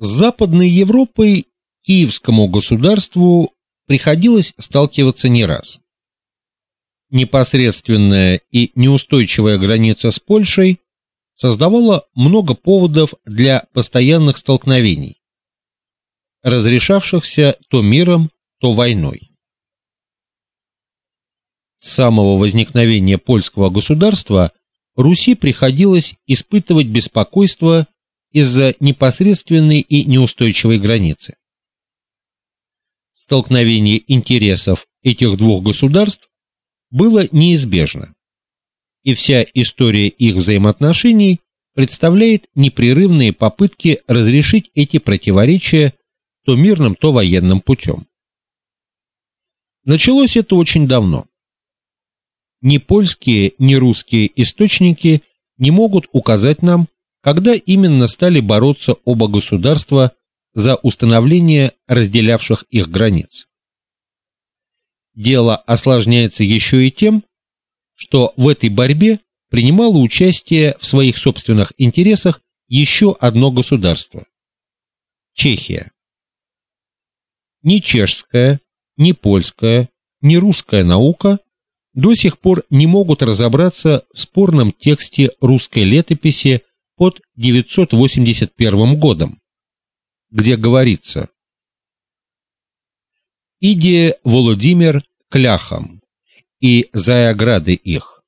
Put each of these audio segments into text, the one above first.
С Западной Европой Киевскому государству приходилось сталкиваться не раз. Непосредственная и неустойчивая граница с Польшей создавала много поводов для постоянных столкновений, разрешавшихся то миром, то войной. С самого возникновения польского государства Руси приходилось испытывать беспокойство из-за непосредственной и неустойчивой границы. Столкновение интересов этих двух государств было неизбежно. И вся история их взаимоотношений представляет непрерывные попытки разрешить эти противоречия то мирным, то военным путем. Началось это очень давно. Ни польские, ни русские источники не могут указать нам, когда именно стали бороться оба государства за установление разделявших их границ. Дело осложняется еще и тем, что в этой борьбе принимало участие в своих собственных интересах еще одно государство Чехия. Ни чешская, ни польская, ни русская наука до сих пор не могут разобраться в спорном тексте русской летописи под 981 годом, где говорится: Иде Володимир кляхам и за ограды их.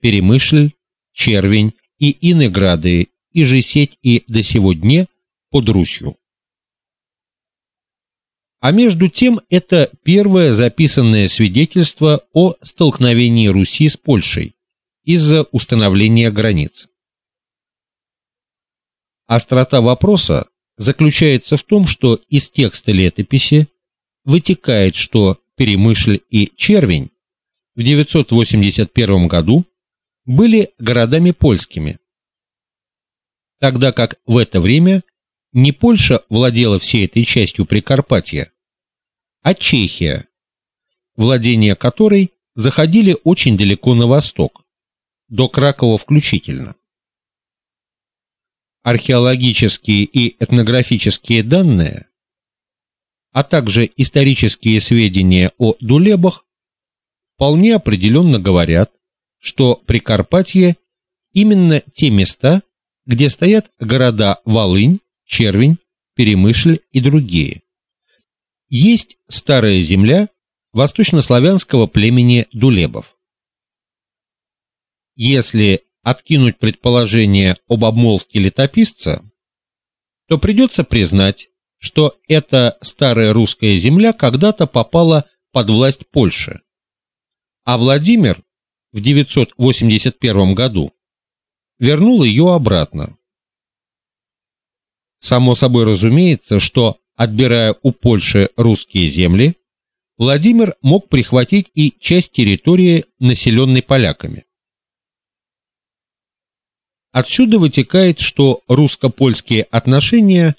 Перемышль, Червень и иные грады, и же сеть и до сего дня под Русью. А между тем это первое записанное свидетельство о столкновении Руси с Польшей из-за установления границ. Острота вопроса заключается в том, что из текста летописи вытекает, что Перемышль и Червень в 981 году были городами польскими, тогда как в это время не Польша владела всей этой частью Прикарпатья, а Чехия, владения которой заходили очень далеко на восток, до Кракова включительно. Археологические и этнографические данные, а также исторические сведения о Дулебах вполне определенно говорят, что Прикарпатье именно те места, где стоят города Волынь, Червень, Перемышль и другие. Есть старая земля восточнославянского племени Дулебов. Если откинуть предположение об обмолвке летописца, то придется признать, что эта старая русская земля когда-то попала под власть Польши. А Владимир в 981 году вернул ее обратно. Само собой разумеется, что отбирая у Польши русские земли, Владимир мог прихватить и часть территории, населенной поляками. Отсюда вытекает, что русско-польские отношения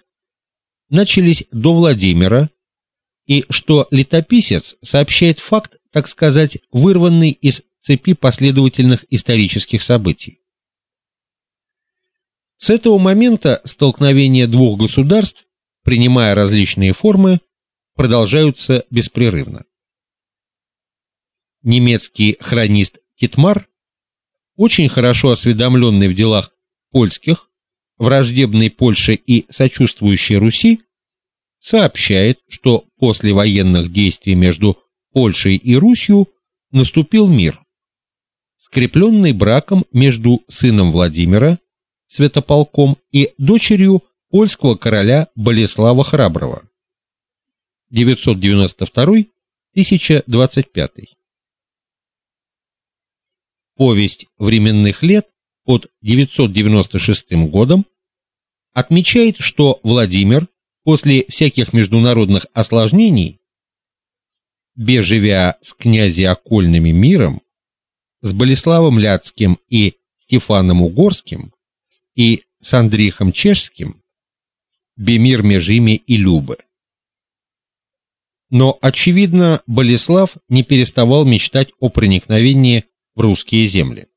начались до Владимира, и что летописец сообщает факт, так сказать, вырванный из цепи последовательных исторических событий. С этого момента столкновения двух государств, принимая различные формы, продолжаются беспрерывно. Немецкий хронист Титмар, очень хорошо осведомленный в делах польских, враждебной Польше и сочувствующей Руси, сообщает, что после военных действий между Польшей и Русью наступил мир, скрепленный браком между сыном Владимира Святополком и дочерью польского короля Болеслава Храброго. 992-1025. Повесть временных лет под 996 годом отмечает, что Владимир после всяких международных осложнений, бежевя с князеокольными миром, с Болеславом Ляцким и Стефаном Угорским, и с Андрихом Чешским бемир меж ими и любы. Но очевидно, Болеслав не переставал мечтать о проникновении в русские земли.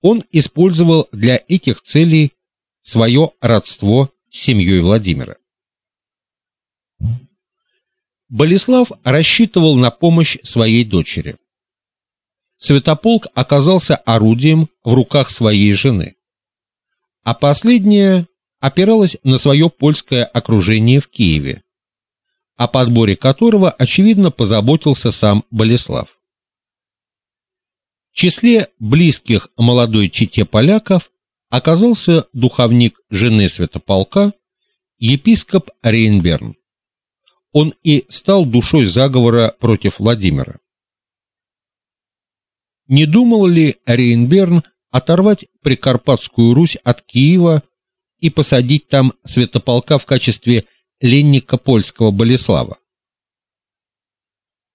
Он использовал для этих целей свое родство с семьей Владимира. Болеслав рассчитывал на помощь своей дочери. Святополк оказался орудием в руках своей жены, а последняя опиралась на свое польское окружение в Киеве, о подборе которого очевидно позаботился сам Болеслав. В числе близких молодой чете поляков оказался духовник жены святополка епископ Рейнберн он и стал душой заговора против Владимира. Не думал ли Рейнберн оторвать Прикарпатскую Русь от Киева и посадить там святополка в качестве ленника польского Болеслава?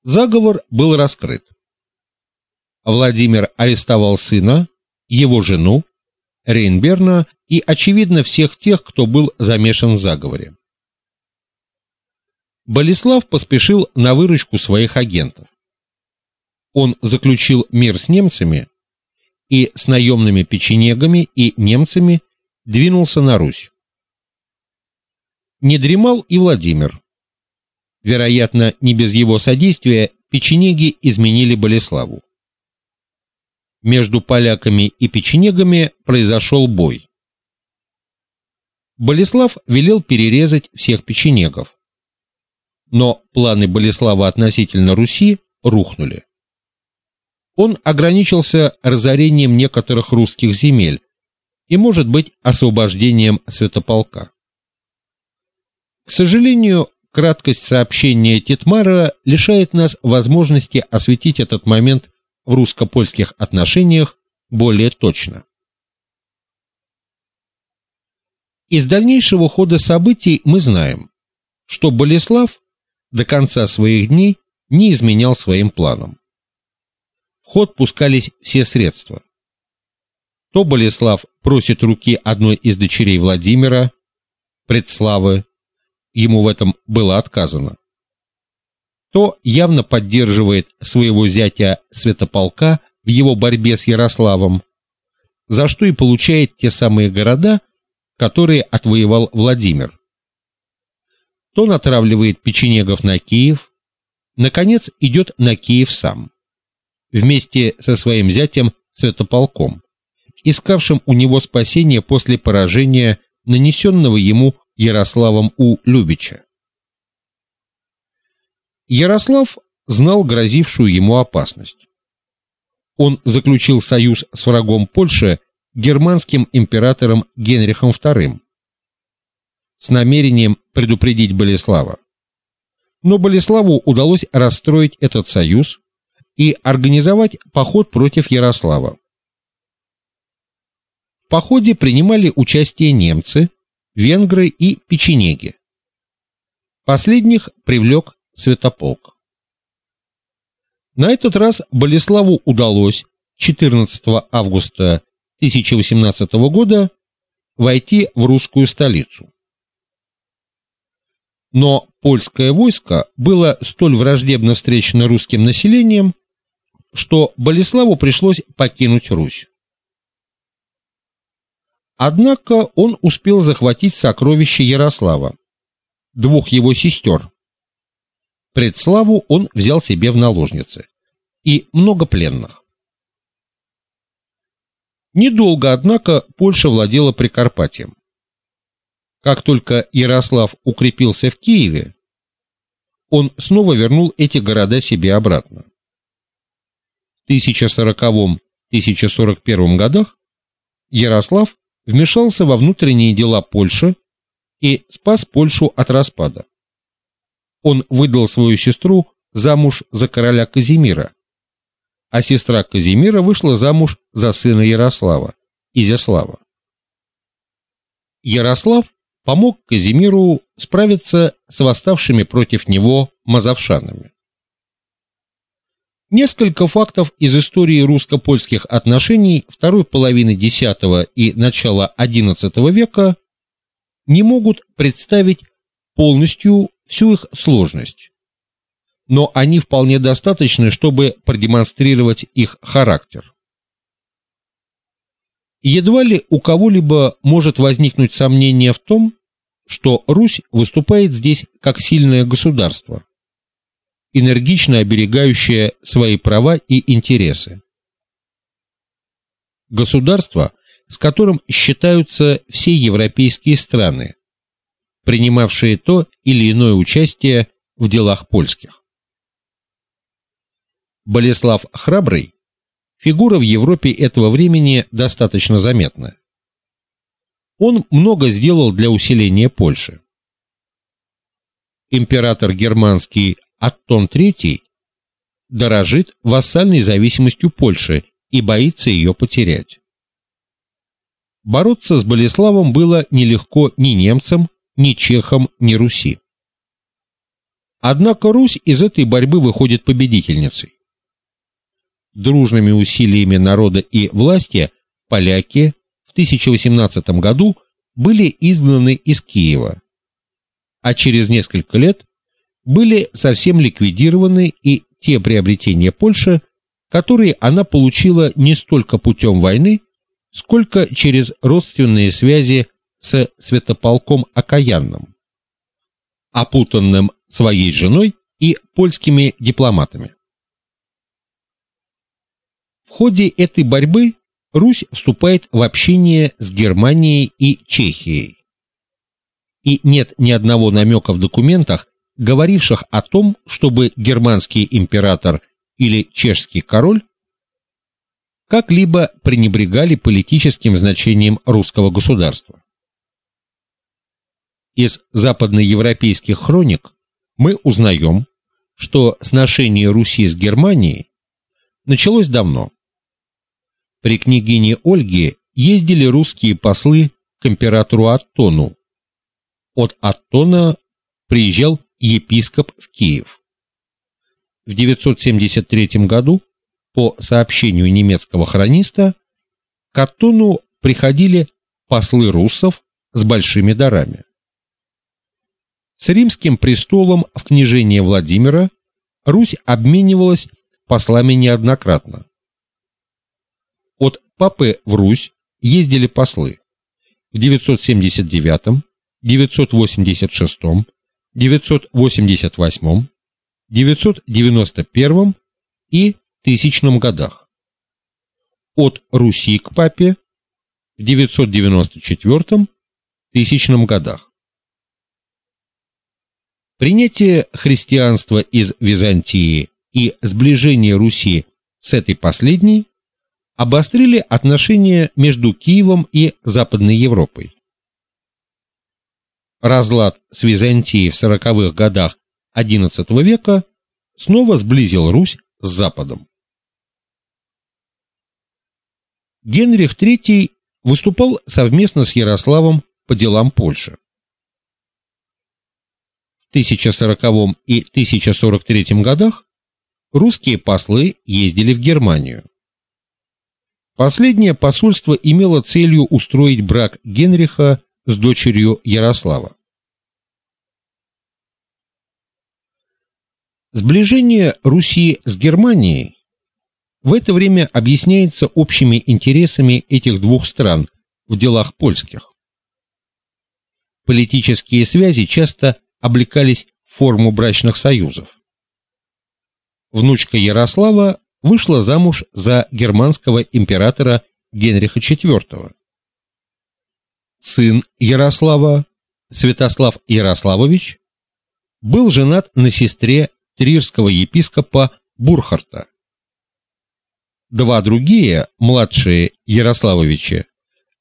Заговор был раскрыт. Владимир арестовал сына, его жену, Рейнберна и очевидно всех тех, кто был замешан в заговоре. Болеслав поспешил на выручку своих агентов. Он заключил мир с немцами и с наемными печенегами и немцами двинулся на Русь. Не дремал и Владимир. Вероятно, не без его содействия печенеги изменили Болеславу. Между поляками и печенегами произошел бой. Болеслав велел перерезать всех печенегов но планы Болеслава относительно Руси рухнули. Он ограничился разорением некоторых русских земель и, может быть, освобождением святополка. К сожалению, краткость сообщения Титмара лишает нас возможности осветить этот момент в русско-польских отношениях более точно. Из дальнейшего хода событий мы знаем, что Болеслав до конца своих дней не изменял своим планам. В ход пускались все средства. То Болеслав просит руки одной из дочерей Владимира, Предславы, ему в этом было отказано. То явно поддерживает своего зятя Святополка в его борьбе с Ярославом, за что и получает те самые города, которые отвоевал Владимир то натравливает печенегов на Киев, наконец идет на Киев сам, вместе со своим зятем Святополком, искавшим у него спасения после поражения, нанесенного ему Ярославом у Любича. Ярослав знал грозившую ему опасность. Он заключил союз с врагом Польши, германским императором Генрихом II, с намерением предупредить Болеслава. Но Болеславу удалось расстроить этот союз и организовать поход против Ярослава. В походе принимали участие немцы, венгры и печенеги. Последних привлек Святополк. На этот раз Болеславу удалось 14 августа 1018 года войти в русскую столицу. Но польское войско было столь враждебно встречено русским населением, что Болеславу пришлось покинуть Русь. Однако он успел захватить сокровища Ярослава, двух его сестер. Предславу он взял себе в наложницы и много пленных. Недолго, однако, Польша владела Прикарпатьем. Как только Ярослав укрепился в Киеве, он снова вернул эти города себе обратно. В 1040-1041 годах Ярослав вмешался во внутренние дела Польши и спас Польшу от распада. Он выдал свою сестру замуж за короля Казимира, а сестра Казимира вышла замуж за сына Ярослава, Изяслава. Ярослав помог Казимиру справиться с восставшими против него мазовшанами. Несколько фактов из истории русско-польских отношений второй половины X и начала XI века не могут представить полностью всю их сложность. Но они вполне достаточны, чтобы продемонстрировать их характер. Едва ли у кого-либо может возникнуть сомнение в том, что Русь выступает здесь как сильное государство, энергично оберегающее свои права и интересы. Государство, с которым считаются все европейские страны, принимавшие то или иное участие в делах польских. Болеслав Храбрый фигура в Европе этого времени достаточно заметная. Он много сделал для усиления Польши. Император германский Аттон III дорожит вассальной зависимостью Польши и боится ее потерять. Бороться с Болеславом было нелегко ни немцам, ни чехам, ни Руси. Однако Русь из этой борьбы выходит победительницей. Дружными усилиями народа и власти поляки 1018 году были изгнаны из Киева, а через несколько лет были совсем ликвидированы и те приобретения Польши, которые она получила не столько путем войны, сколько через родственные связи с святополком Окаянным, опутанным своей женой и польскими дипломатами. В ходе этой борьбы Русь вступает в общение с Германией и Чехией. И нет ни одного намека в документах, говоривших о том, чтобы германский император или чешский король как-либо пренебрегали политическим значением русского государства. Из западноевропейских хроник мы узнаем, что сношение Руси с Германией началось давно. При княгине Ольге ездили русские послы к императору Аттону. От Аттона приезжал епископ в Киев. В 973 году, по сообщению немецкого хрониста, к Аттону приходили послы руссов с большими дарами. С римским престолом в княжение Владимира Русь обменивалась послами неоднократно. От папы в Русь ездили послы в 979, 986, 988, 991 и 1000 годах. От Руси к папе в 994 1000 годах. Принятие христианства из Византии и сближение Руси с этой последней обострили отношения между Киевом и Западной Европой. Разлад с Византией в сороковых годах XI века снова сблизил Русь с Западом. Генрих III выступал совместно с Ярославом по делам Польши. В 1040 и 1043 годах русские послы ездили в Германию. Последнее посольство имело целью устроить брак Генриха с дочерью Ярослава. Сближение Руси с Германией в это время объясняется общими интересами этих двух стран в делах польских. Политические связи часто облекались в форму брачных союзов. Внучка Ярослава вышла замуж за германского императора Генриха IV. Сын Ярослава, Святослав Ярославович, был женат на сестре трирского епископа Бурхарта. Два другие, младшие Ярославовичи,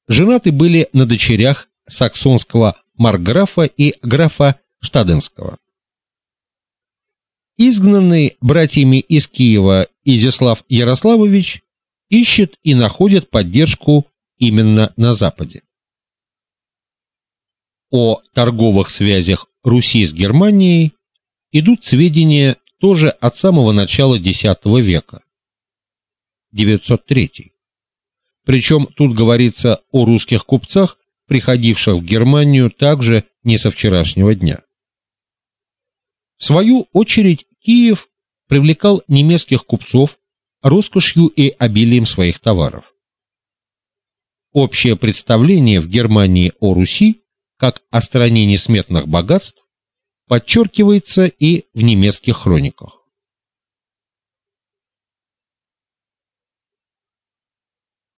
женаты были на дочерях саксонского маркграфа и графа Штаденского. Изгнанный братьями из Киева Изяслав Ярославович ищет и находит поддержку именно на западе. О торговых связях Руси с Германией идут сведения тоже от самого начала X века. 903. Причем тут говорится о русских купцах, приходивших в Германию также не со вчерашнего дня. В свою очередь Киев привлекал немецких купцов роскошью и обилием своих товаров. Общее представление в Германии о Руси как о стране несметных богатств, подчеркивается и в немецких хрониках.